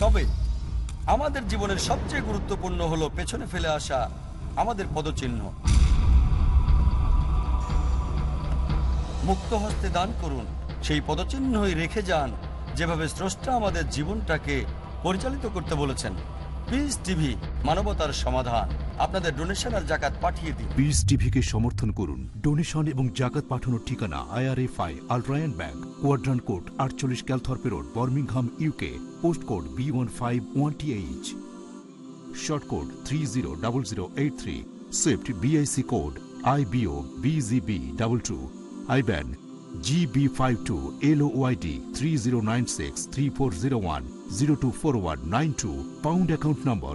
তবে আমাদের জীবনের সবচেয়ে গুরুত্বপূর্ণ হলো পেছনে ফেলে আসা আমাদের পদচিহ্ন। মুক্ত হস্তে দান করুন, সেই পদচিহ্নই রেখে যান, যেভাবে স্রষ্টা আমাদের জীবনটাকে পরিচালিত করতে বলেছেন। পিস টিভি মানবতার সমাধান। আপনাদের ডোনেশন আর জাকাত পাঠিয়ে দিন। পিস টিভিকে সমর্থন করুন। ডোনেশন এবং জাকাত পাঠানোর ঠিকানা IRFI Al Rayan bank Quadrant court আটচল্লিশ Calthorpe road, Birmingham UK post code B one five one TH sort code three zero double zero eight three swift BIC code IBO BGB double two IBAN GB five two LYD three zero nine six three four zero one zero two four one nine two pound account number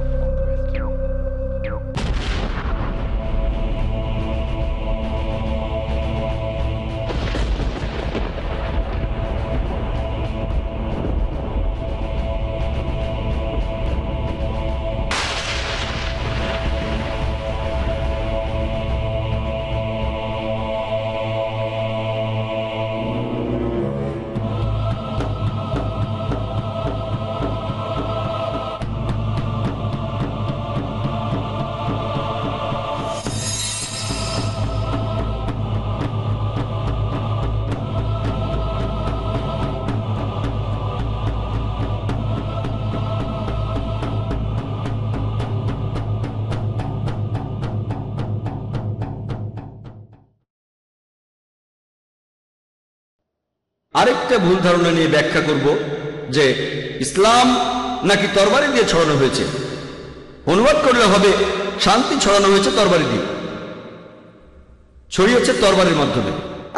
আরেকটা ভুল ধারণা নিয়ে ব্যাখ্যা করব যে ইসলাম নাকি তরবারি দিয়ে ছড়ানো হয়েছে। অনুবাদ করলে হবে শান্তি ছড়ানো হয়েছে তরবারি দিয়ে। ছড়িয়েছে তরবারির মাধ্যমে।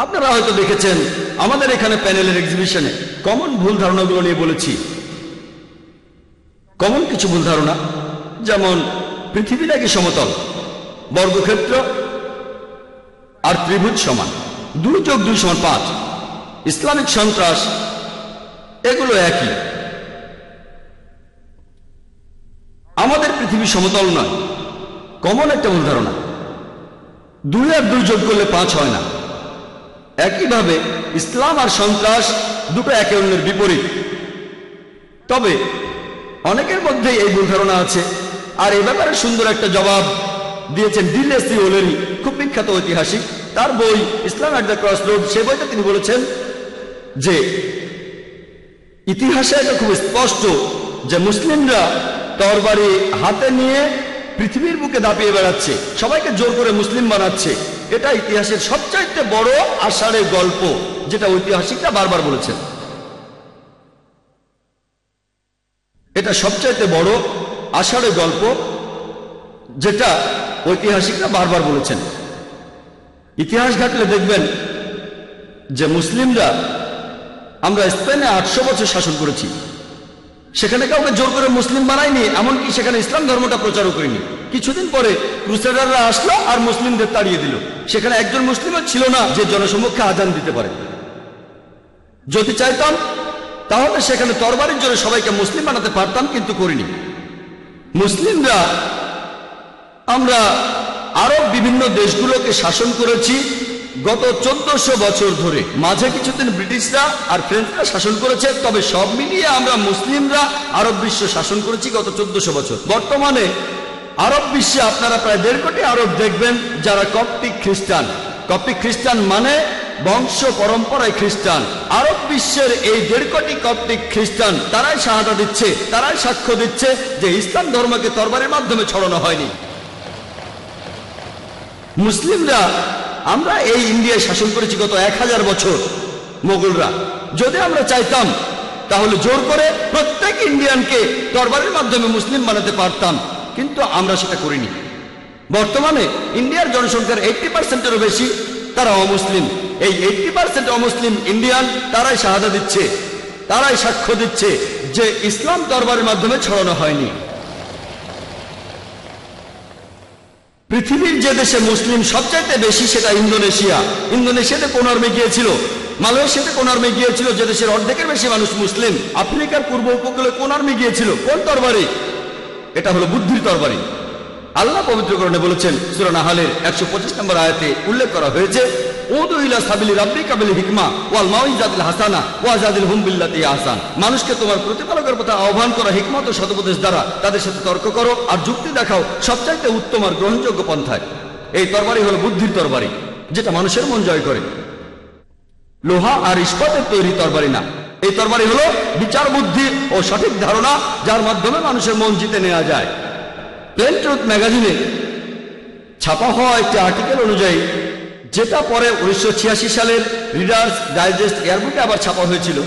আপনারা হয়তো দেখেছেন, আমাদের এখানে প্যানেলের এক্সিবিশনে কমন ভুল ধারণাগুলো নিয়ে বলেছি। কমন কিছু ভুল ধারণা, যেমন পৃথিবী নাকি সমতল, বর্গক্ষেত্র আর ত্রিভুজ সমান, দুই যোগ দুই সমান পাঁচ। ইসলামিক সন্ত্রাস, এগুলো একই। আমাদের পৃথিবী সমতল নয়, কমন একটা ভুল ধারণা। দুই আর দুই যোগ করলে পাঁচ হয় না। একইভাবে ইসলাম আর সন্ত্রাস দুটো একে অন্যের বিপরীত। তবে অনেকের মধ্যে এই ভুল ধারণা আছে, আর এ ব্যাপারে সুন্দর একটা জবাব দিয়েছেন ডিলেসি ওলেরি, খুব বিখ্যাত ঐতিহাসিক। তার বই Islam at the cross road সে বইটা তিনি বলেছেন যে ইতিহাসে এটা খুব স্পষ্ট যে মুসলিমরা তরবারি হাতে নিয়ে পৃথিবীর বুকে দাপিয়ে বেড়াচ্ছে, সবাইকে জোর করে মুসলিম বানাচ্ছে। এটা ইতিহাসের সবচাইতে বড় আষাঢ়ের গল্প, যেটা ঐতিহাসিকরা বারবার বলেছেন। এটা সবচাইতে বড় আষাঢ়ের গল্প, যেটা ঐতিহাসিকরা বারবার বলেছেন। ইতিহাস ঘাটলে দেখবেন যে মুসলিমরা আমরা স্পেনে আটশো বছর শাসন করেছি। সেখানে কাউকে জোর করে মুসলিম বানায়নি, এমনকি সেখানে ইসলাম ধর্মটা প্রচারও করিনি। কিছুদিন পরে ক্রুসেডাররা আসলো আর মুসলিমদের তাড়িয়ে দিল। সেখানে একজন মুসলিমও ছিল না যে জনসমক্ষে আজান দিতে পারে। যদি চাইতাম, তাহলে সেখানে তরবারির জন্য সবাইকে মুসলিম বানাতে পারতাম, কিন্তু করিনি। মুসলিমরা, আমরা আরও বিভিন্ন দেশগুলোকে শাসন করেছি গত চোদ্দশো বছর ধরে মাঝে কিছুদিন ব্রিটিশরা আর ফ্রেঞ্চরা শাসন করেছে, তবে সব মিলিয়ে আমরা মুসলিমরা আরব বিশ্ব শাসন করেছি গত চোদ্দশো বছর। বর্তমানে আরব বিশ্বে আপনারা প্রায় দেড় কোটি আরব দেখবেন যারা কপ্টিক খ্রিস্টান। কপ্টিক খ্রিস্টান মানে বংশ পরম্পরায় খ্রিস্টান। আরব বিশ্বের এই দেড় কোটি কপ্টিক খ্রিস্টান তারাই সাহায্য দিচ্ছে, তারাই সাক্ষ্য দিচ্ছে যে ইসলাম ধর্মকে তরবারের মাধ্যমে ছড়ানো হয়নি। মুসলিমরা আমরা এই ইন্ডিয়ায় শাসন করেছি গত এক হাজার বছর, মোগলরা। যদি আমরা চাইতাম, তাহলে জোর করে প্রত্যেক ইন্ডিয়ানকে দরবারের মাধ্যমে মুসলিম বানাতে পারতাম, কিন্তু আমরা সেটা করিনি। বর্তমানে ইন্ডিয়ার জনসংখ্যার এইটটি পার্সেন্টেরও বেশি তারা অমুসলিম। এই এইটটি পার্সেন্ট অমুসলিম ইন্ডিয়ান তারাই শাহাদা দিচ্ছে, তারাই সাক্ষ্য দিচ্ছে যে ইসলাম দরবারের মাধ্যমে ছড়ানো হয়নি। পৃথিবীর যে দেশে মুসলিম সবচাইতে বেশি সেটা ইন্দোনেশিয়া। ইন্দোনেশিয়াতে কোন আর্মি গিয়েছিল? মালয়েশিয়াতে কোন আর্মি গিয়েছিল? যে দেশের অর্ধেকের বেশি মানুষ মুসলিম। আফ্রিকার পূর্ব উপকূলে কোন আর্মি গিয়েছিল? কোন তরবারি? এটা হলো বুদ্ধির তরবারি। আল্লাহ পবিত্রকরণে বলেছেন সুরান আহালের একশো পঁচিশ নম্বর আয়াতে উল্লেখ করা হয়েছে সাবিলি হিকমা হাসানা মানুষকে তোমার প্রতিপালকের পথে আহ্বান করা, হিকমত ও সদুপদেশ দ্বারা, তাদের সাথে তর্ক করো আর যুক্তি দেখাও সবচাইতে উত্তম আর গ্রহণযোগ্য পন্থায়। এই তরবারি হলো বুদ্ধির তরবারি, যেটা মানুষের মন জয় করে। লোহা আর ইস্পাতের তৈরি তরবারি না। এই তরবারি হলো বিচার বুদ্ধি ও সঠিক ধারণা, যার মাধ্যমে মানুষের মন জিতে নেওয়া যায়। প্লেন ট্রুথ ম্যাগাজিনে ছাপা হওয়া একটি আর্টিকেল অনুযায়ী যেটা পরে উনিশশো ছিয়াশি সালের রিডার্স ডাইজেস্ট এয়ারবুকে আবার ছাপা হয়েছিল।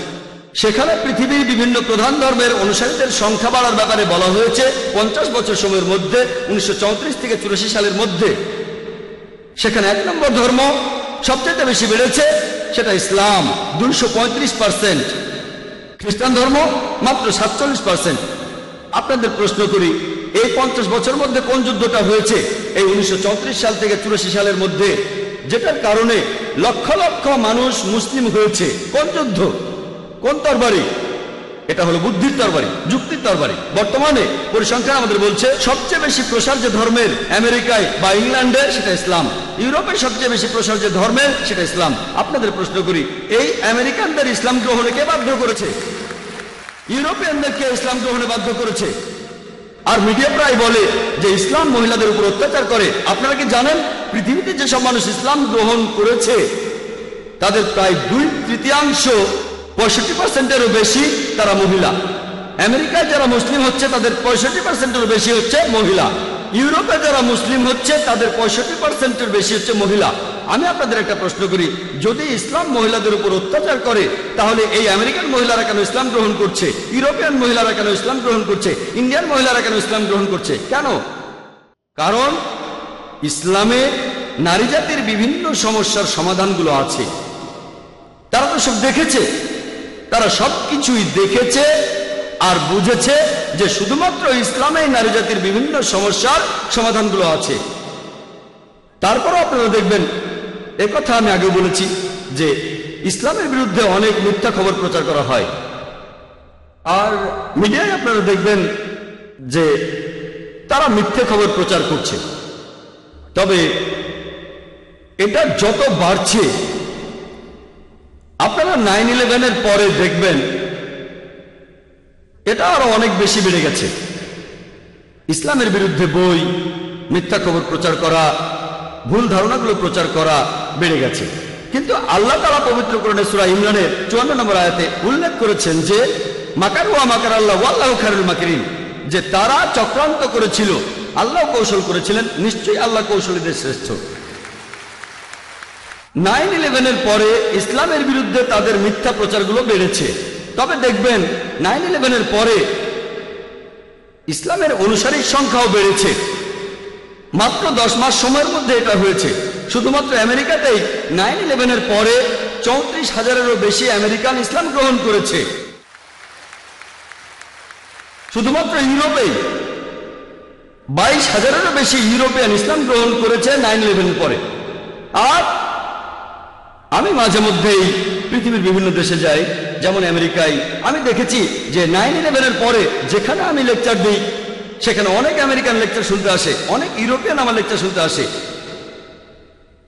সেখানে পৃথিবীর বিভিন্ন প্রধান ধর্মের অনুসারীদের সংখ্যা বাড়ার ব্যাপারে বলা হয়েছে পঞ্চাশ বছর সময়ের মধ্যে, উনিশশো চৌত্রিশ থেকে চুরাশি সালের মধ্যে। সেখানে এক নম্বর ধর্ম সবচেয়ে বেশি বেড়েছে, সেটা ইসলাম, দুইশো পঁয়ত্রিশ পার্সেন্ট। খ্রিস্টান ধর্ম মাত্র সাতচল্লিশ পার্সেন্ট। আপনাদের প্রশ্ন করি, এই পঞ্চাশ বছর মধ্যে কোন যুদ্ধটা হয়েছে? এই উনিশশো চৌত্রিশ সাল থেকে চুরাশি সালের মধ্যে। যেটার কারণে লক্ষ লক্ষ মানুষ মুসলিম হয়েছে। কোন যুদ্ধ? কোন তরবারি? এটা হলো বুদ্ধির তরবারি, যুক্তির তরবারি। বর্তমানে পরিসংখ্যান আমাদের বলছে, সবচেয়ে বেশি প্রসার যে ধর্মের আমেরিকায় বা ইংল্যান্ডে সেটা ইসলাম। ইউরোপে সবচেয়ে বেশি প্রসার যে ধর্মের সেটা ইসলাম। আপনাদের প্রশ্ন করি, এই আমেরিকানদের ইসলাম গ্রহণে কে বাধ্য করেছে? ইউরোপিয়ানদেরকে ইসলাম গ্রহণে বাধ্য করেছে। আর মিডিয়া প্রায় বলে যে ইসলাম মহিলাদের উপর অত্যাচার করে। আপনারা কি জানেন? পৃথিবীতে যেসব মানুষ ইসলাম গ্রহণ করেছে, তাদের প্রায় দুই তৃতীয়াংশ পঁয়ষট্টি পার্সেন্টেরও বেশি তারা মহিলা। আমেরিকায় যারা মুসলিম হচ্ছে, তাদের পঁয়ষট্টি পার্সেন্টেরও বেশি হচ্ছে মহিলা। ইউরোপে যারা মুসলিম হচ্ছে, তাদের পঁয়ষট্টি পার্সেন্টের বেশি হচ্ছে মহিলা। আমি আপনাদের একটা প্রশ্ন করি, যদি ইসলাম মহিলাদের উপর অত্যাচার করে, তাহলে এই আমেরিকান মহিলারা কেন ইসলাম গ্রহণ করছে? ইউরোপিয়ান মহিলারা কেন ইসলাম গ্রহণ করছে? ইন্ডিয়ান মহিলারা কেন ইসলাম গ্রহণ করছে? কেন? কারণ ইসলামে নারী জাতির বিভিন্ন সমস্যার সমাধানগুলো আছে। তারা তো সব দেখেছে। তারা সব কিছুই দেখেছে আর বুঝেছে যে শুধুমাত্র ইসলামে নারী জাতির বিভিন্ন সমস্যার সমাধানগুলো আছে। তারপরও আপনারা দেখবেন কথা আমি আগে বলেছি যে ইসলামের বিরুদ্ধে অনেক মিথ্যা খবর প্রচার করা হয়। আর মিডিয়ায় আপনারা দেখবেন যে তারা মিথ্যে খবর প্রচার করছে। তবে এটা যত বাড়ছে, আপনারা নাইন ইলেভেনের পরে দেখবেন, এটা আরও অনেক বেশি বেড়ে গেছে। ইসলামের বিরুদ্ধে বই, মিথ্যা খবর প্রচার করা, ভুল ধারণাগুলো প্রচার করা বেড়ে গেছে। কিন্তু আল্লাহ তালা পবিত্র করণে সুরা ইমরানের চুয়ান্ন নম্বর আয়াতে উল্লেখ করেছেন যে, মাকার ওয়া মাকার আল্লাহ আল্লাহ খারুল মাকিরিন, যে তারা চক্রান্ত করেছিল আল্লাহ কৌশল করেছিলেন, নিশ্চয়ই আল্লাহ কৌশলীদের শ্রেষ্ঠ। নাইন ইলেভেনের পরে ইসলামের বিরুদ্ধে তাদের মিথ্যা প্রচারগুলো বেড়েছে। তবে দেখবেন নাইন ইলেভেনের পরে ইসলামের অনুসারীর সংখ্যাও বেড়েছে। মাত্র দশ মাস সময়ের মধ্যে এটা হয়েছে। শুধুমাত্র আমেরিকাতেই নাইন ইলেভেনের পরে চৌত্রিশ হাজারেরও বেশি আমেরিকান ইসলাম গ্রহণ করেছে। শুধুমাত্র ইউরোপেই বাইশ হাজারেরও বেশি ইউরোপিয়ান ইসলাম গ্রহণ করেছে নাইন ইলেভেনের পরে। আর আমি মাঝে মধ্যেই পৃথিবীর বিভিন্ন দেশে যাই, যেমন আমেরিকায়। আমি দেখেছি যে নাইন ইলেভেনের পরে যেখানে আমি লেকচার দিই, সেখানে অনেক আমেরিকান লেকচার শুনতে আসে, অনেক ইউরোপিয়ান আমার লেকচার শুনতে আসে।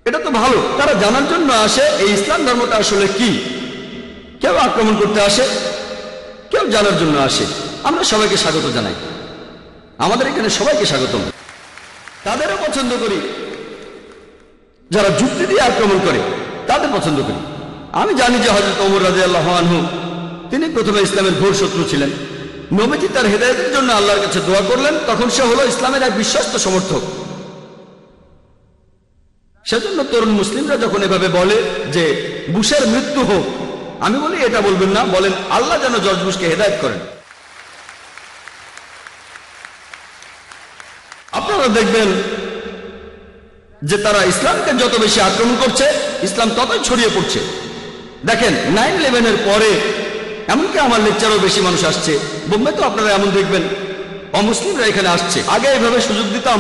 এটা তো ভালো, তারা জানার জন্য আসে এই ইসলাম ধর্মটা আসলে কি। কেউ আক্রমণ করতে আসে, কেউ জানার জন্য আসে। আমরা সবাইকে স্বাগত জানাই। আমাদের এখানে সবাইকে স্বাগতম। তাদেরও পছন্দ করি। যারা যুক্তি দিয়ে আক্রমণ করে, তাদের পছন্দ করি। আমি জানি যে হজরত ওমর রাজে আল্লাহ আনহু, তিনি প্রথমে ইসলামের ঘোর শত্রু ছিলেন। নবীজি তার হেদায়তের জন্য আল্লাহর কাছে দোয়া করলেন, তখন সে হলো ইসলামের এক বিশ্বস্ত সমর্থক। সেজন্য তরুণ মুসলিমরা যখন এভাবে বলে যে, বুশের মৃত্যু হোক, আমি বলি, এটা বলবেন না, বলেন আল্লাহ যেন জর্জ বুশকে হেদায়ত করেন। আপনারা দেখবেন যে তারা ইসলামকে যত বেশি আক্রমণ করছে, ইসলাম ততই ছড়িয়ে পড়ছে। দেখেন নাইন ইলেভেনের পরে এমনকি আমার লেকচারও বেশি মানুষ আসছে। বোম্বে তো আপনারা এমন দেখবেন, অমুসলিমরা এখানে আসছে। আগে এভাবে সুযোগ দিতাম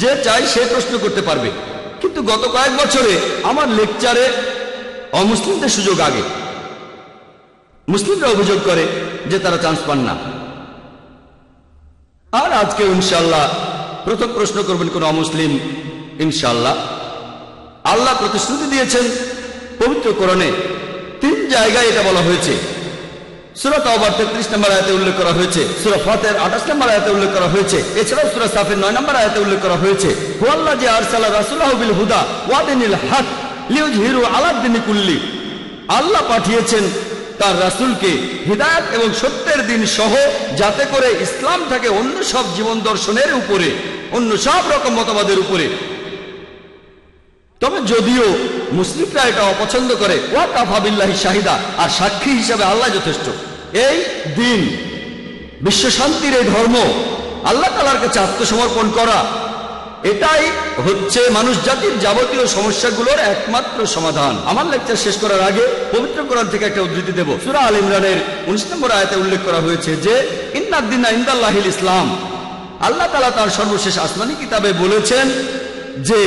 যে চাই সে প্রশ্ন করতে পারবে। কিন্তু গত কয়েক বছরে আমার লেকচারে অমুসলিমদের সুযোগ আগে। মুসলিমরা অভিযোগ করে যে তারা চান্স পান না। আর আজকে ইনশাল্লাহ প্রথম প্রশ্ন করবেন কোন অমুসলিম? ইনশাল্লাহ আল্লাহ প্রতিশ্রুতি দিয়েছেন পবিত্র কোরণে তিন জায়গায় এটা বলা হয়েছে। অবার তেত্রিশ নম্বর উল্লেখ করা হয়েছে। আঠাশ নম্বর উল্লেখ করা হয়েছে। নয় নম্বর উল্লেখ করা হয়েছে। হুয়াল্লাহ যে বিল হুদা লিউজ আলাদ্দিনী কুল্লি। আল্লাহ পাঠিয়েছেন তার রাসুলকে হৃদায়ত এবং সত্যের দিন সহ যাতে করে ইসলাম থাকে অন্য সব জীবন দর্শনের উপরে, অন্য সব রকম মতবাদের উপরে। তবে যদিও মুসলিমরা এটা অপছন্দ করে ওয়া কাফাবিল্লাহি শাহিদা, আর সাক্ষী হিসাবে আল্লাহ যথেষ্ট। এই দিন বিশ্ব শান্তির এই ধর্ম আল্লাহ তালার কাছে আত্মসমর্পণ করা এটাই হচ্ছে মানুষ জাতির যাবতীয় সমস্যাগুলোর একমাত্র সমাধান। আমার লেকচার শেষ করার আগে পবিত্র কোরআন থেকে একটা উদ্ধৃতি দেব। সুরা আল ইমরানের উনিশ নম্বর আয়তে উল্লেখ করা হয়েছে যে ইন্নাদ্দিনা ইন্দাল্লাহিল ইসলাম। আল্লাহ তালা তার সর্বশেষ আসমানি কিতাবে বলেছেন যে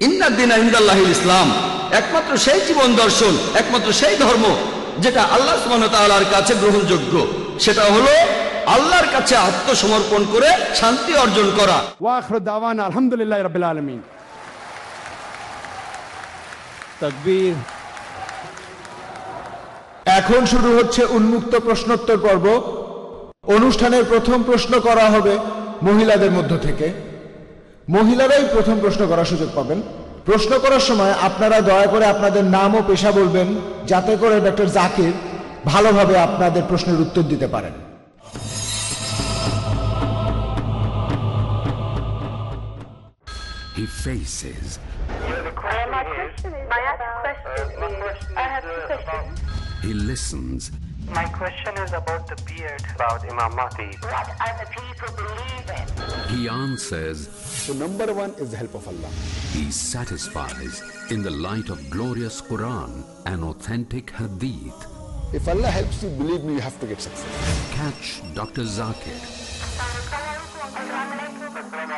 ইন্নাদ্দিনা ইন্দাল্লাহিল ইসলাম। একমাত্র সেই জীবন দর্শন, একমাত্র সেই ধর্ম যেটা আল্লাহ সুবাহর কাছে গ্রহণযোগ্য। সেটা হলো আল্লাহর কাছে আত্মসমর্পণ করে শান্তি অর্জন করা। দাওয়ান আলহামদুলিল্লাহ আলমিন। এখন শুরু হচ্ছে উন্মুক্ত প্রশ্নোত্তর পর্ব। অনুষ্ঠানের প্রথম প্রশ্ন করা হবে মহিলাদের মধ্য থেকে। মহিলারাই প্রথম প্রশ্ন করার সুযোগ পাবেন। প্রশ্ন করার সময় আপনারা দয়া করে আপনাদের নাম ও পেশা বলবেন যাতে করে ডক্টর জাকির ভালোভাবে আপনাদের প্রশ্নের উত্তর দিতে পারেন। He faces my question is, my question is, I have two questions. He listens. My question is about the beard, about Imam Mahdi. What are the people believing? He answers. So number one is the help of Allah. He satisfies in the light of glorious Quran and authentic Hadith. If Allah helps you, believe me, you have to get success. Catch Dr. Zakir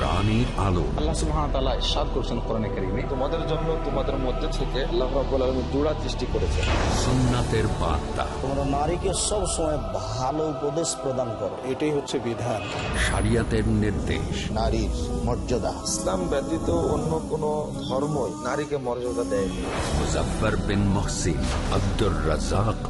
কোরআনের আলো। আল্লাহ সুবহানাহু ওয়া তাআলা ইরশাদ করেছেন কোরআনে কারীমে তোমাদের জন্য তোমাদের মধ্যে থেকে আল্লাহ রাব্বুল আলামিন জোড়া সৃষ্টি করেছেন। সুন্নাতের বার্তা। তোমরা নারীকে সব সময় ভালো উপদেশ প্রদান করো। এটাই হচ্ছে বিধান। শরিয়তের নির্দেশ। নারীর মর্যাদা। ইসলাম ব্যতীত অন্য কোন ধর্মই নারীকে মর্যাদা দেয়নি। Bin Mohsin Abdur Razzak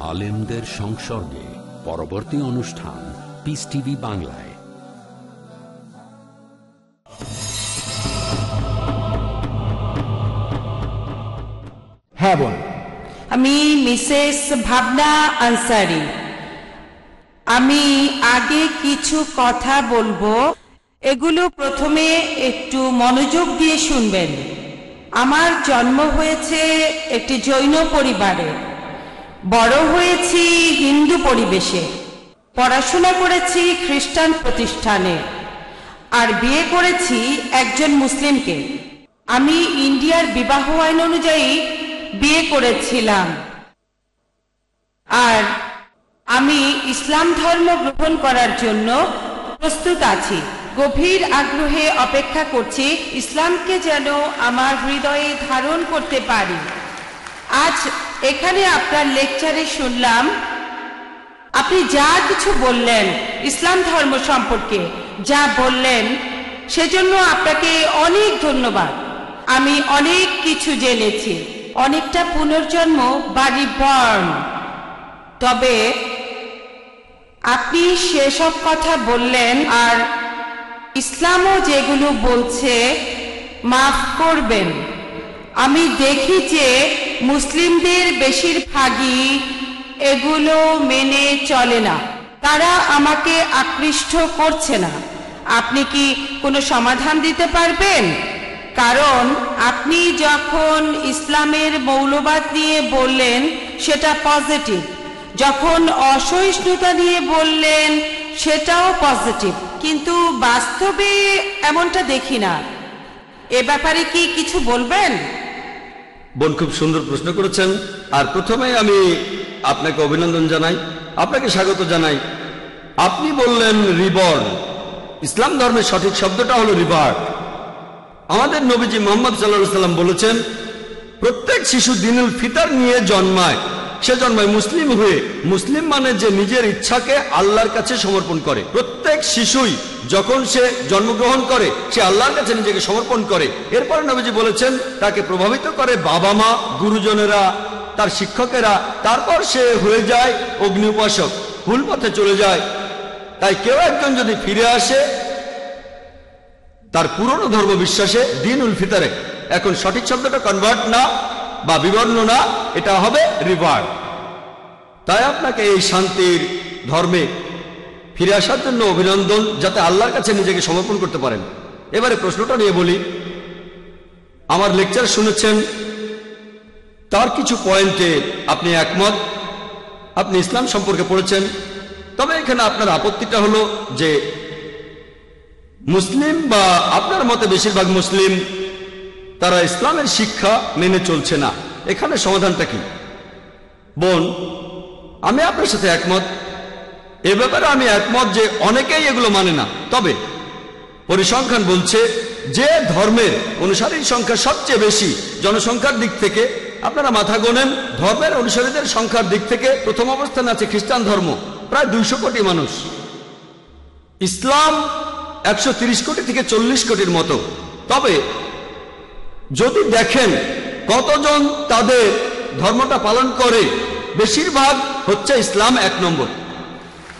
আলেমদের সংসর্গে পরবর্তী অনুষ্ঠান পিস টিভি বাংলায়। হ্যাঁ আমি মিসেস ভাবনা আনসারি। আমি আগে কিছু কথা বলব। এগুলো প্রথমে একটু মনোযোগ দিয়ে শুনবেন। আমার জন্ম হয়েছে একটি জৈন পরিবারে। বড় হয়েছি হিন্দু পরিবেশে, পড়াশোনা করেছি খ্রিস্টান প্রতিষ্ঠানে, আর বিয়ে করেছি একজন মুসলিমকে। আমি ইন্ডিয়ার বিবাহ আইন অনুযায়ী বিয়ে করেছিলাম। আর আমি ইসলাম ধর্ম গ্রহণ করার জন্য প্রস্তুত আছি। গভীর আগ্রহে অপেক্ষা করছি ইসলামকে যেন আমার হৃদয়ে ধারণ করতে পারি। আজ এখানে আপনার লেকচারে শুনলাম, আপনি যা কিছু বললেন ইসলাম ধর্ম সম্পর্কে যা বললেন, সেজন্য আপনাকে অনেক ধন্যবাদ। আমি অনেক কিছু জেনেছি। অনেকটা পুনর্জন্ম বা রিবর্ন তবে আপনি সেসব কথা বললেন আর ইসলামও যেগুলো বলছে, মাফ করবেন। আমি দেখি যে মুসলিমদের বেশিরভাগই এগুলো মেনে চলে না। তারা আমাকে আকৃষ্ট করছে না। আপনি কি কোনো সমাধান দিতে পারবেন? কারণ আপনি যখন ইসলামের মৌলবাদ নিয়ে বললেন, সেটা পজিটিভ। যখন অসহিষ্ণুতা নিয়ে বললেন, সেটাও পজিটিভ। কিন্তু বাস্তবে এমনটা দেখি না। এ ব্যাপারে কি কিছু বলবেন? বোন খুব সুন্দর প্রশ্ন করেছেন। আর প্রথমে আমি আপনাকে অভিনন্দন জানাই, আপনাকে স্বাগত জানাই। আপনি বললেন রিবর ইসলাম ধর্মের সঠিক শব্দটা হলো রিবার আমাদের নবীজি মোহাম্মদ সাল্লাহ সাল্লাম বলেছেন, প্রত্যেক শিশু দিনুল ফিতার নিয়ে জন্মায়। সে জন্মায় মুসলিম হয়ে, মুসলিম মানে যে নিজের ইচ্ছাকে আল্লাহর কাছে সমর্পণ করে। প্রত্যেক শিশুই যখন সে জন্মগ্রহণ করে, সে আল্লাহর কাছে নিজেকে সমর্পণ করে। এরপরে নবীজি বলেছেন, তাকে প্রভাবিত করে বাবা মা, গুরুজনেরা, তার শিক্ষকেরা, তারপর সে হয়ে যায় অগ্নি উপাসক, ভুল পথে চলে যায়। তাই কেউ একজন যদি ফিরে আসে, তার পুরনো ধর্ম বিশ্বাসে দিন উল ফিতারে। এখন সঠিক শব্দটা কনভার্ট না। বা বিবর্ণনা, এটা হবে রিভার্ট তাই আপনাকে এই শান্তির ধর্মে ফিরে আসার জন্য অভিনন্দন, যাতে আল্লাহর কাছে নিজেকে সমর্পণ করতে পারেন। এবারে প্রশ্নটা নিয়ে বলি। আমার লেকচার শুনেছেন, তার কিছু পয়েন্টে আপনি একমত। আপনি ইসলাম সম্পর্কে পড়েছেন। তবে এখানে আপনার আপত্তিটা হলো যে, মুসলিম বা আপনার মতে বেশিরভাগ মুসলিম তারা ইসলামের শিক্ষা মেনে চলছে না। এখানে সমাধানটা কি? বোন, আমি আপনার সাথে একমত। এ ব্যাপারে আমি একমত যে অনেকেই এগুলো মানে না। তবে পরিসংখ্যান বলছে যে ধর্মের অনুসারীর সংখ্যা সবচেয়ে বেশি জনসংখ্যার দিক থেকে, আপনারা মাথা গোনেন, ধর্মের অনুসারীদের সংখ্যার দিক থেকে প্রথম অবস্থানে আছে খ্রিস্টান ধর্ম, প্রায় দুইশো কোটি মানুষ। ইসলাম একশো কোটি থেকে চল্লিশ কোটির মতো। তবে যদি দেখেন কতজন তাদের ধর্মটা পালন করে, বেশিরভাগ হচ্ছে ইসলাম এক নম্বর,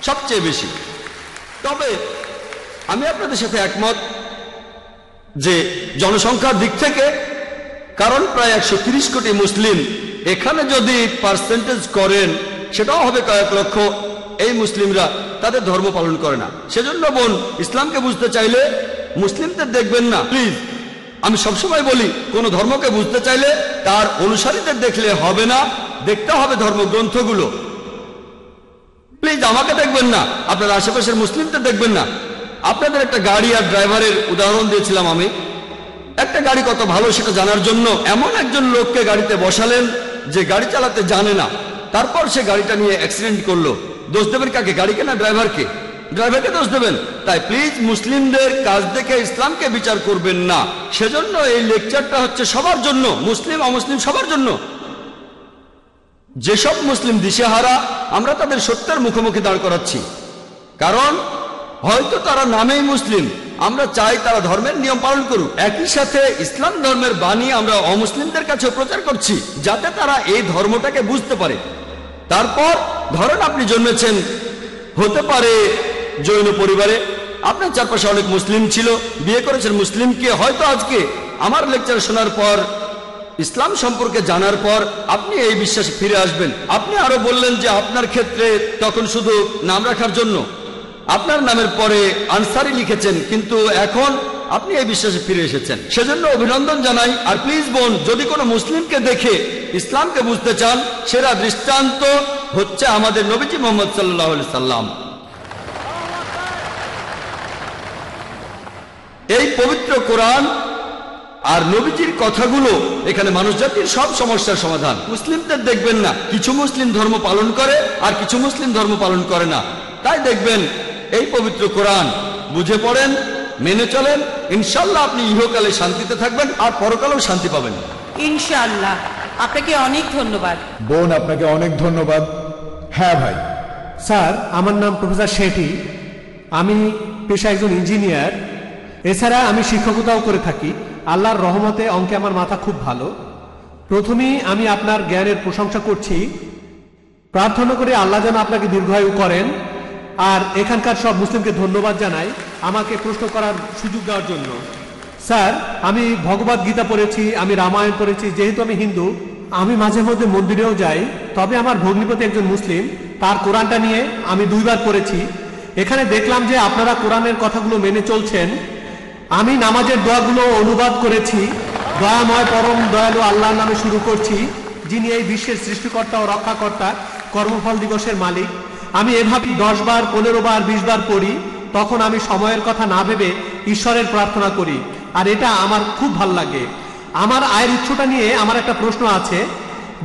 সবচেয়ে বেশি। তবে আমি আপনাদের সাথে একমত যে জনসংখ্যার দিক থেকে কারণ প্রায় একশো কোটি মুসলিম, এখানে যদি পার্সেন্টেজ করেন, সেটাও হবে কয়েক লক্ষ এই মুসলিমরা তাদের ধর্ম পালন করে না। সেজন্য বোন, ইসলামকে বুঝতে চাইলে মুসলিমদের দেখবেন না। প্লিজ আমি সবসময় বলি, কোন ধর্মকে বুঝতে চাইলে তার অনুসারীদের দেখলে হবে না, দেখতে হবে ধর্মগ্রন্থগুলো। প্লিজ আমাকে দেখবেন না, আপনার আশেপাশের মুসলিমদের দেখবেন না। আপনাদের একটা গাড়ি আর ড্রাইভারের উদাহরণ দিয়েছিলাম আমি। একটা গাড়ি কত ভালো সেটা জানার জন্য এমন একজন লোককে গাড়িতে বসালেন যে গাড়ি চালাতে জানে না। তারপর সে গাড়িটা নিয়ে অ্যাক্সিডেন্ট করল। দোষ দেবেন কাকে? গাড়িকে না ড্রাইভারকে? ড্রাইভারকে দোষ দেবেন। তাই প্লিজ মুসলিমদের কাজ দেখে ইসলামকে বিচার করবেন না। সেজন্য এই লেকচারটা হচ্ছে সবার জন্য, মুসলিম, অমুসলিম সবার জন্য। যেসব মুসলিম দিশেহারা, আমরা তাদের সত্যের মুখোমুখি দাঁড় করাচ্ছি। কারণ, হয়তো তারা নামেই মুসলিম। আমরা চাই তারা ধর্মের নিয়ম পালন করুক। একই সাথে ইসলাম ধর্মের বাণী আমরা অমুসলিমদের কাছে প্রচার করছি, যাতে তারা এই ধর্মটাকে বুঝতে পারে। তারপর, ধরেন আপনি জন্মেছেন, হতে পারে জৈন পরিবারে। আপনার চারপাশে অনেক মুসলিম ছিল, বিয়ে করেছেন মুসলিমকে। হয়তো আজকে আমার লেকচার শোনার পর, ইসলাম সম্পর্কে জানার পর আপনি এই বিশ্বাসে ফিরে আসবেন। আপনি আরও বললেন যে আপনার ক্ষেত্রে তখন শুধু নাম রাখার জন্য। আপনার নামের পরে আনসারি লিখেছেন, কিন্তু এখন আপনি এই বিশ্বাসে ফিরে এসেছেন। সেজন্য অভিনন্দন জানাই। আর প্লিজ বোন, যদি কোনো মুসলিমকে দেখে ইসলামকে বুঝতে চান, সেরা দৃষ্টান্ত হচ্ছে আমাদের নবীজি মোহাম্মদ সাল্লাহ সাল্লাম। এই পবিত্র কোরআন আর নবীজির কথাগুলো এখানে মানুষ জাতির সব সমস্যার সমাধান। মুসলিমদের দেখবেন না কিছু মুসলিম ধর্ম পালন করে আর কিছু মুসলিম ধর্ম পালন করে না। তাই দেখবেন এই পবিত্র কোরআন বুঝে পড়েন মেনে চলেন ইনশাল্লাহ আপনি ইহকালে শান্তিতে থাকবেন আর পরকালেও শান্তি পাবেন। ইনশাআল্লাহ আপনাকে অনেক ধন্যবাদ। বোন আপনাকে অনেক ধন্যবাদ। হ্যাঁ ভাই। স্যার আমার নাম প্রফেসর শেঠি। আমি পেশা একজন ইঞ্জিনিয়ার। এছাড়া আমি শিক্ষকতাও করে থাকি। আল্লাহর রহমতে অঙ্কে আমার মাথা খুব ভালো। প্রথমেই আমি আপনার জ্ঞানের প্রশংসা করছি। প্রার্থনা করে আল্লাহ যেন আপনাকে দীর্ঘায়ু করেন। আর এখানকার সব মুসলিমকে ধন্যবাদ জানাই আমাকে প্রশ্ন করার সুযোগ দেওয়ার জন্য। স্যার, আমি ভগবত গীতা পড়েছি, আমি রামায়ণ পড়েছি, যেহেতু আমি হিন্দু, আমি মাঝে মধ্যে মন্দিরেও যাই। তবে আমার ভগ্নিপতি একজন মুসলিম, তার কোরআনটা নিয়ে আমি দুইবার পড়েছি। এখানে দেখলাম যে আপনারা কোরআনের কথাগুলো মেনে চলছেন। আমি নামাজের দোয়াগুলো অনুবাদ করেছি। দয়াময়, পরম দয়ালু আল্লাহর নামে শুরু করছি, যিনি এই বিশ্বের সৃষ্টিকর্তা ও রক্ষাকর্তা, কর্মফল দিবসের মালিক। আমি এভাবে দশ বার পনেরো বার বিশ বার পড়ি, তখন আমি সময়ের কথা না ভেবে ঈশ্বরের প্রার্থনা করি, আর এটা আমার খুব ভালো লাগে। আমার আয়ের উৎসটা নিয়ে আমার একটা প্রশ্ন আছে,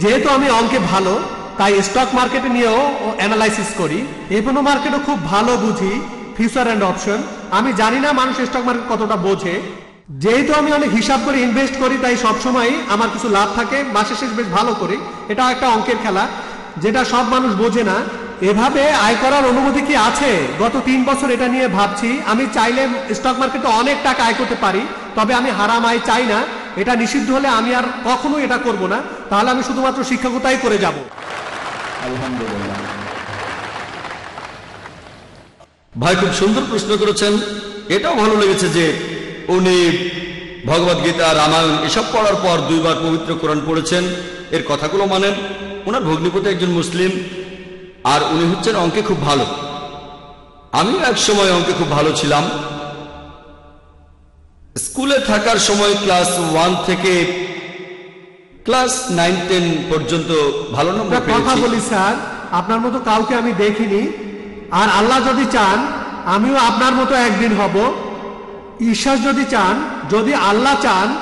যেহেতু আমি অঙ্কে ভালো, তাই স্টক মার্কেটে নিয়েও অ্যানালাইসিস করি। এপনো মার্কেটও খুব ভালো বুঝি ফিউচার অ্যান্ড অপশন। আমি জানি না মানুষ স্টক মার্কেট কতটা বোঝে। যেহেতু আমি অনেক হিসাব করে ইনভেস্ট করি, তাই সবসময় আমার কিছু লাভ থাকে। মাসে শেষ বেশ ভালো করি। এটাও একটা অঙ্কের খেলা, যেটা সব মানুষ বোঝে না। এভাবে আয় করার অনুমতি কি আছে? গত তিন বছর এটা নিয়ে ভাবছি। আমি চাইলে স্টক মার্কেটে অনেক টাকা আয় করতে পারি, তবে আমি হারাম আয় চাই না। এটা নিষিদ্ধ হলে আমি আর কখনো এটা করব না। তাহলে আমি শুধুমাত্র শিক্ষকতাই করে যাব। আলহামদুলিল্লাহ। ভাই খুব সুন্দর প্রশ্ন করেছেন। এটাও ভালো লেগেছে যে উনি ভগবদ গীতা রামায়ণ এসব পড়ার পর দুইবার পবিত্র কোরআন পড়েছেন। এর কথাগুলো মানেন ওনার ভগ্নিপতি একজন মুসলিম আর উনি হচ্ছেন অঙ্কে খুব ভালো। আমিও এক সময় অঙ্কে খুব ভালো ছিলাম। স্কুলে থাকার সময় ক্লাস ওয়ান থেকে ক্লাস নাইন টেন পর্যন্ত ভালো নম্বর কথা বলি স্যার আপনার মতো কাউকে আমি দেখিনি। আর আল্লাহ যদি চান, আমিও আপনার মতো একদিন হব। ঈশ্বর যদি চান, যদি আল্লাহ চান,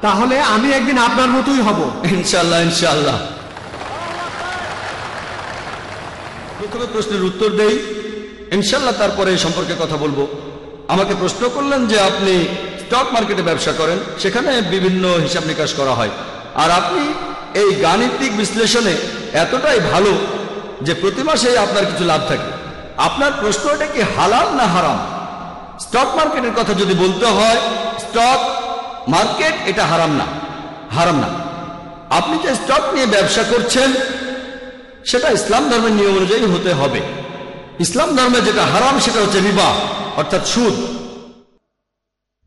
তাহলে আমি একদিন আপনার মতোই হব। ইনশাল্লাহ ইনশাল্লাহ প্রথমে প্রশ্নের উত্তর দেই ইনশাল্লাহ তারপরে এই সম্পর্কে কথা বলব। আমাকে প্রশ্ন করলেন যে আপনি স্টক মার্কেটে ব্যবসা করেন, সেখানে বিভিন্ন হিসাব নিকাশ করা হয়। আর আপনি এই গাণিতিক বিশ্লেষণে এতটাই ভালো যে প্রতি মাসে আপনার কিছু লাভ থাকে। আপনার প্রশ্ন এটা কি হালাল না হারাম? স্টক মার্কেটের কথা যদি বলতে হয় স্টক মার্কেট এটা হারাম না হারাম না। আপনি যে স্টক নিয়ে ব্যবসা করছেন, সেটা ইসলাম ধর্মের নিয়ম অনুযায়ী হতে হবে। ইসলাম ধর্মে যেটা হারাম, সেটা হচ্ছে রিবা, অর্থাৎ সুদ।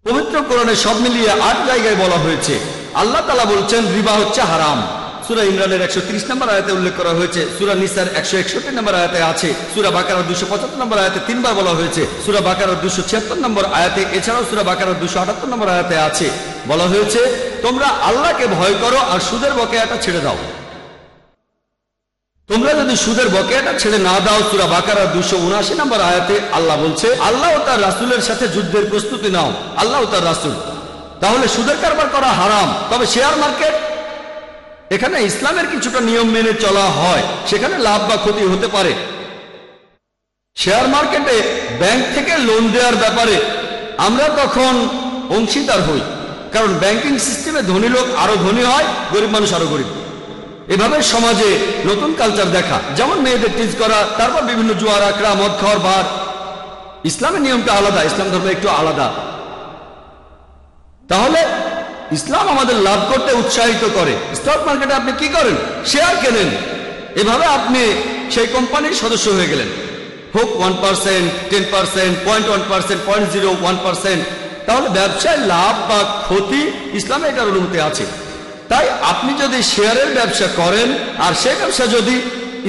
পবিত্র কোরআনে সব মিলিয়ে আট জায়গায় বলা হয়েছে, আল্লাহ তালা বলছেন, রিবা হচ্ছে হারাম। সুরা ইমরানের একশো ত্রিশ নম্বর আয়াতে উল্লেখ করা হয়েছে, সুরা নিসার একশো একষট্টি নম্বর আয়াতে আছে, সুরা বাকার দুশো পঁচাত্তর নম্বর আয়াতে তিনবার বলা হয়েছে, সুরা বাকার দুশো ছিয়াত্তর নম্বর আয়াতে, এছাড়াও সুরা বাকার দুশো আটাত্তর নম্বর আয়াতে আছে। বলা হয়েছে, তোমরা আল্লাহকে ভয় করো আর সুদের বকেয়াটা ছেড়ে দাও। তোমরা যদি সুদের বকেয়াটা ছেড়ে না দাও, সুরা বাকারা দুশো উনআশি নম্বর আয়াতে আল্লাহ বলছে, আল্লাহ ও তার রাসুলের সাথে যুদ্ধের প্রস্তুতি নাও, আল্লাহ ও তার রাসুল। তাহলে সুদের কারবার করা হারাম, তবে শেয়ার মার্কেট এখানে ইসলামের কিছুটা নিয়ম মেনে চলা হয়, সেখানে লাভ বা ক্ষতি হতে পারে। শেয়ার মার্কেটে ব্যাংক থেকে লোন দেওয়ার ব্যাপারে আমরা তখন অংশীদার হই, কারণ ব্যাংকিং সিস্টেমে ধনী লোক আরও ধনী হয়, গরিব মানুষ আরও গরিব। এভাবে সমাজে নতুন কালচার দেখা, যেমন মেয়েদের টিজ করা, তারপর বিভিন্ন জুয়ার আঁকড়া মদ খাওয়ার বার। ইসলামের নিয়মটা আলাদা, ইসলাম ধর্ম একটু আলাদা। তাহলে ইসলাম আমাদের লাভ করতে উৎসাহিত করে। স্টক মার্কেটে আপনি কি করেন? শেয়ার কেনেন। এভাবে আপনি সেই কোম্পানির সদস্য হয়ে গেলেন। হোক one percent ten percent point one percent point zero one percent তাহলে ব্যবসায় লাভ বা ক্ষতি ইসলামে এটার অনুমতি আছে। তাই আপনি যদি শেয়ারের ব্যবসা করেন, আর সে ব্যবসা যদি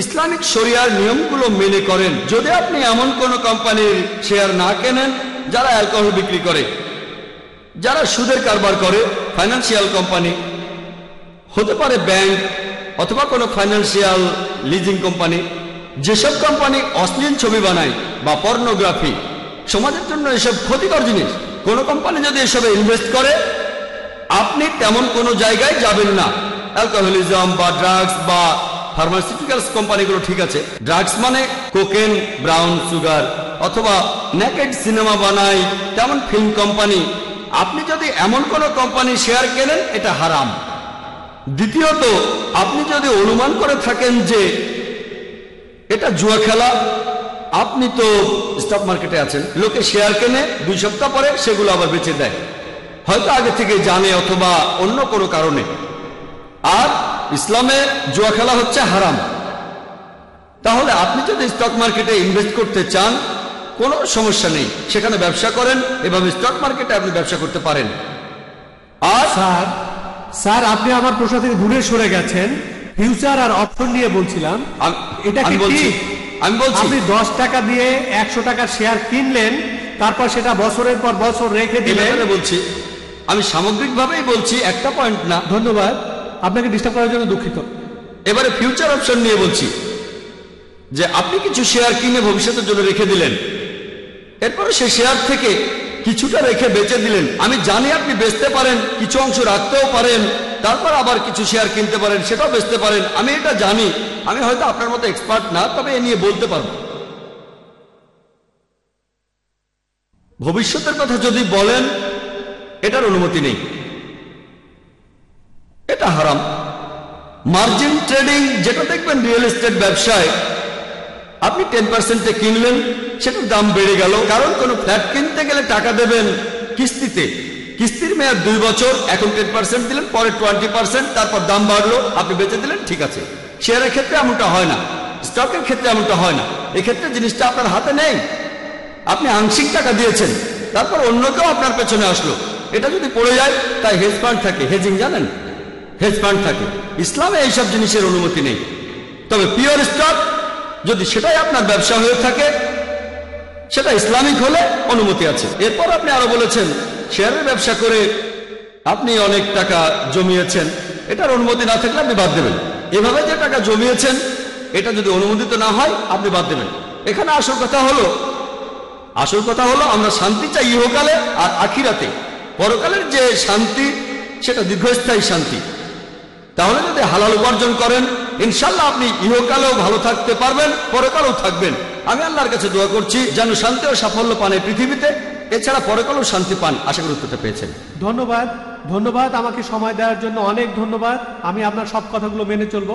ইসলামিক শরিয়ার নিয়মগুলো মেনে করেন, যদি আপনি এমন কোন কোম্পানির শেয়ার না কেনেন, যারা অ্যালকোহল বিক্রি করে, যারা সুদের কারবার করে ফাইন্যান্সিয়াল কোম্পানি হতে পারে ব্যাংক অথবা কোনো ফাইন্যান্সিয়াল লিজিং কোম্পানি যেসব কোম্পানি অশ্লীল ছবি বানায় বা পর্নোগ্রাফি সমাজের জন্য এসব ক্ষতিকর জিনিস। কোন কোম্পানি যদি এসবে ইনভেস্ট করে, আপনি তেমন কোনো জায়গায় যাবেন না। অ্যালকোহলিজম বা ড্রাগস বা ফার্মাসিউটিক্যালস কোম্পানিগুলো ঠিক আছে। ড্রাগস মানে কোকেন ব্রাউন সুগার অথবা নেকেড সিনেমা বানায়, তেমন ফিল্ম কোম্পানি আপনি যদি এমন কোন কোম্পানি শেয়ার কেনেন, এটা হারাম। দ্বিতীয়ত, আপনি যদি অনুমান করে থাকেন যে এটা জুয়া খেলা, আপনি তো স্টক মার্কেটে আছেন, লোকে শেয়ার কেনে, দুই সপ্তাহ পরে সেগুলো আবার বেচে দেয়। হয়তো আগে থেকে জানে অথবা অন্য কোনো কারণে। আর ইসলামে জুয়া খেলা হচ্ছে হারাম। তাহলে আপনি যদি স্টক মার্কেটে ইনভেস্ট করতে চান কোনো সমস্যা নেই। সেখানে ব্যবসা করেন এভাবে স্টক মার্কেটে আপনি ব্যবসা করতে পারেন। আর স্যার স্যার আপনি আমার প্রশ্ন থেকে দূরে সরে গেছেন। ফিউচার আর অপশন নিয়ে বলছিলাম। এটা কি বলছি, ঠিক? আমি বলছি। আপনি দশ টাকা দিয়ে একশো টাকার শেয়ার কিনলেন তারপর সেটা বছরের পর বছর রেখে দিলেন। বলছি। আমি সামগ্রিকভাবেই বলছি একটা পয়েন্ট না। ধন্যবাদ। আপনাকে ডিস্টার্ব করার জন্য দুঃখিত। এবারে ফিউচার অপশন নিয়ে বলছি। যে আপনি কিছু শেয়ার কিনে ভবিষ্যতের জন্য রেখে দিলেন। এরপরে সে শেয়ার থেকে কিছুটা রেখে বেচে দিলেন। আমি জানি আপনি বেচতে পারেন, কিছু অংশ রাখতেও পারেন, তারপর আবার কিছু শেয়ার কিনতে পারেন, সেটাও বেচতে পারেন। আমি এটা জানি। আমি হয়তো আপনার মতো এক্সপার্ট না, তবে এ নিয়ে বলতে পারব। ভবিষ্যতের কথা যদি বলেন, এটার অনুমতি নেই। এটা হারাম। মার্জিন ট্রেডিং, যেটা দেখবেন রিয়েল এস্টেট ব্যবসায় আপনি টেন পার্সেন্টে কিনলেন, সেটার দাম বেড়ে গেল। কারণ কোনো ফ্ল্যাট কিনতে গেলে টাকা দেবেন কিস্তিতে। কিস্তির মেয়াদ দুই বছর, এখন টেন পার্সেন্ট দিলেন, পরে টোয়েন্টি পার্সেন্ট তারপর দাম বাড়লো, আপনি বেঁচে দিলেন, ঠিক আছে। শেয়ারের ক্ষেত্রে এমনটা হয় না। স্টকের ক্ষেত্রে এমনটা হয় না। এক্ষেত্রে জিনিসটা আপনার হাতে নেই। আপনি আংশিক টাকা দিয়েছেন, তারপর অন্য কেউ আপনার পেছনে আসলো। এটা যদি পড়ে যায়, তাই হেজ ফান্ড থাকে। হেজিং জানেন? হেজ ফান্ড থাকে। ইসলামে এইসব জিনিসের অনুমতি নেই। তবে পিওর স্টক যদি সেটাই আপনার ব্যবসা হয়ে থাকে, সেটা ইসলামিক হলে অনুমতি আছে। এরপর আপনি আরও বলেছেন শেয়ারের ব্যবসা করে আপনি অনেক টাকা জমিয়েছেন, এটার অনুমতি না থাকলে আপনি বাদ দেবেন। এভাবে যে টাকা জমিয়েছেন, এটা যদি অনুমোদিত না হয়, আপনি বাদ দেবেন। এখানে আসল কথা হলো, আসল কথা হলো আমরা শান্তি চাই ইহকালে আর আখিরাতে। পরকালের যে শান্তি, সেটা দীর্ঘস্থায়ী শান্তি। তাহলে যদি হালাল উপার্জন করেন ইনশাল্লাহ আপনি ইহকালেও ভালো থাকতে পারবেন, পরকালেও থাকবেন। আমি আল্লাহর কাছে দোয়া করছি, যেন শান্তি ও সাফল্য পান এই পৃথিবীতে। এছাড়া পরকালেও শান্তি পান, আশা করি উত্তরটা পেয়েছেন। ধন্যবাদ ধন্যবাদ, আমাকে সময় দেওয়ার জন্য অনেক ধন্যবাদ। আমি আপনার সব কথাগুলো মেনে চলবো।